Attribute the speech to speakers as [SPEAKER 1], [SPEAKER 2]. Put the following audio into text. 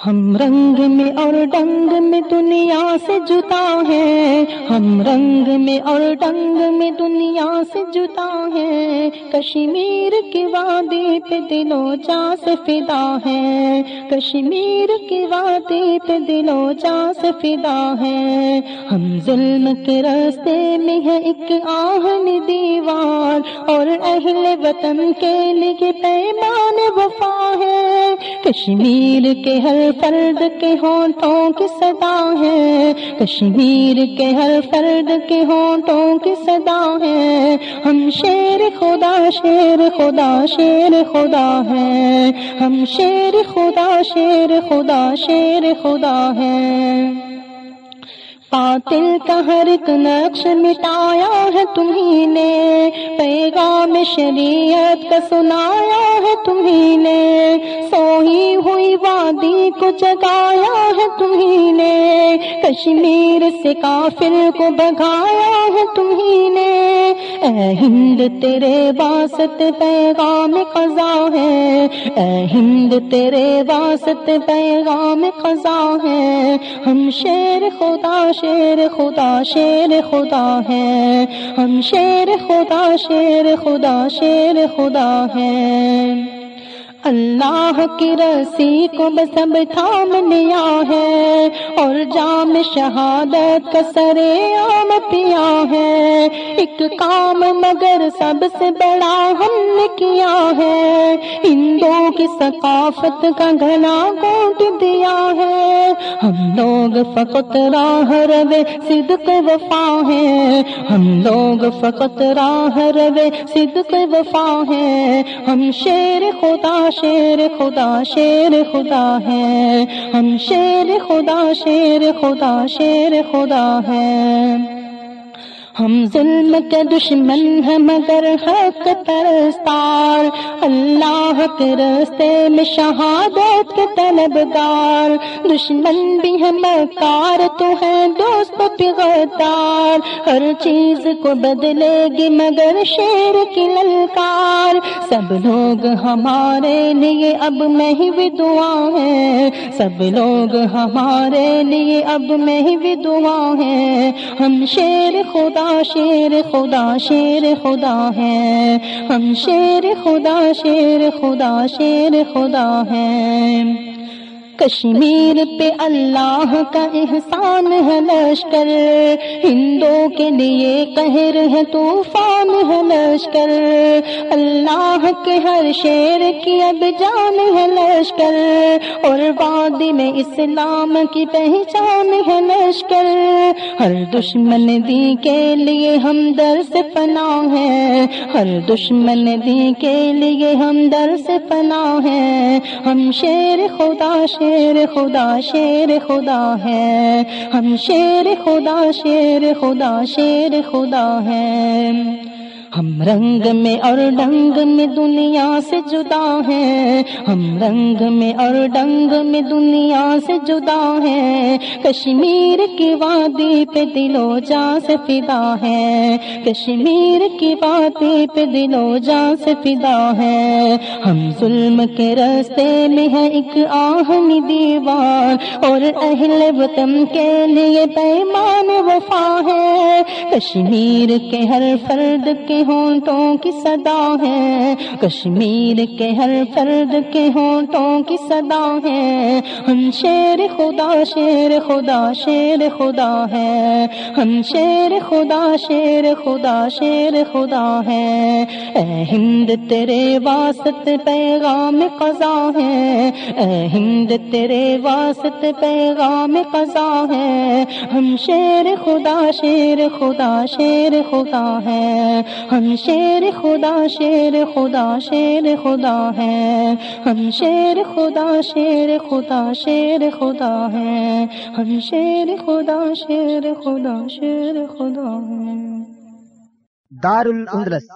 [SPEAKER 1] ہم رنگ میں اور ڈنگ میں دنیا سے جتا ہے ہم رنگ میں اور ڈنگ میں دنیا سے جتا ہے کشمیر کی وادی پہ دلوں جا سے فدا ہے کشمیر کی شادی پہ دلو جا سے فدا ہے۔ ہم ظلم کے راستے میں ہے ایک آہن دیوار اور اہل وطن کے لیے پیمان وفا ہے۔ کشمیر کے ہر فرد کے ہونٹوں کی صدا ہے۔ کشمیر کے ہر فرد کے ہونٹوں کی صدا ہے ہم شیر خدا شیر خدا شیر خدا ہے ہم شیر خدا شیر خدا شیر خدا ہے قاتل کا ہر ایک نقش مٹایا ہے تمہیں نے۔ پیغام شریعت کا سنایا ہے تمہیں نے۔ سوئی ہوئی وادی کو جگایا ہے تمہیں نے۔ کشمیر سے کافر کو بگایا ہے تمہیں نے۔ اے ہند، تیرے واسط پیغام قضا ہے۔ اے ہند، تیرے واسط پیغام قضا ہے۔ ہم شیر خدا شیر خدا شیر خدا ہے۔ ہم شیر خدا شیر خدا شیر خدا ہے اللہ کی رسی کو سب تھام لیا ہے اور جام شہادت کا سرے عام پیا ہے۔ ایک کام مگر سب سے بڑا ہم نے کیا ہے۔ ہندوؤں کی ثقافت کا گھنا گونٹ دیا ہے۔ ہم لوگ فقط راہ روے صدق وفا ہے ہم لوگ فقط راہ روے صدق وفا ہے ہم شیر خدا شیر خدا شیر خدا ہے۔ ہم شیر خدا شیر خدا شیر خدا ہے۔ ہم ظلم کے دشمن ہیں مگر حق پرستار۔ اللہ کے رستے میں شہادت کے طلبگار۔ دشمن بھی ہے مکار، تو ہے دوست غدار ہر چیز کو بدلے گی مگر شیر کی للکار۔ سب لوگ ہمارے لیے اب میں ہی دعا ہے سب لوگ ہمارے لیے اب میں ہی دعا ہے ہم شیر خدا شیر خدا شیر خدا ہے۔ ہم شیر خدا شیر خدا شیر خدا ہے۔ کشمیر پہ اللہ کا احسان ہے لشکر۔ ہندو کے لیے قہر ہے طوفان ہے لشکر۔ اللہ کے ہر شیر کی اب جان ہے لشکر۔ اور وادی میں اسلام کی پہچان ہے لشکر ہر دشمن دی کے لیے ہم در سے پناہ ہے۔ ہر دشمن دی کے لیے ہم در سے پنا ہے۔ ہم شیر خدا شیر خدا شیر خدا ہے۔ ہم شیر خدا شیر خدا شیر خدا ہے۔ ہم رنگ میں اور ڈنگ میں دنیا سے جدا ہے ہم رنگ میں اور ڈنگ میں دنیا سے جدا ہے کشمیر کی وادی پہ دلو جا سے فدا ہے کشمیر کی وادی پہ دلو جا سے فدا ہے ہم ظلم کے راستے میں ہے ایک آہنی دیوار۔ اور اہل وطن کے لیے پیمان وفا ہے کشمیر کے ہر فرد کے ہونٹوں کی صدا ہے۔ کشمیر کے ہر فرد کے ہونٹوں کی صدا ہے۔ ہم شیر خدا شیر خدا شیر خدا ہے۔ ہم شیر خدا شیر خدا شیر خدا ہے۔ اے ہند، تیرے واسط پیغام قضا ہے۔ اے ہند، تیرے واسط پیغام قضا ہے۔ ہم شیر خدا شیر خدا شیر خدا ہے۔ ہم شیر خدا شیر خدا شیر خدا ہے ہم شیر خدا شیر خدا شیر خدا ہے ہم شیر خدا شیر خدا شیر خدا ہے
[SPEAKER 2] دار الاندلس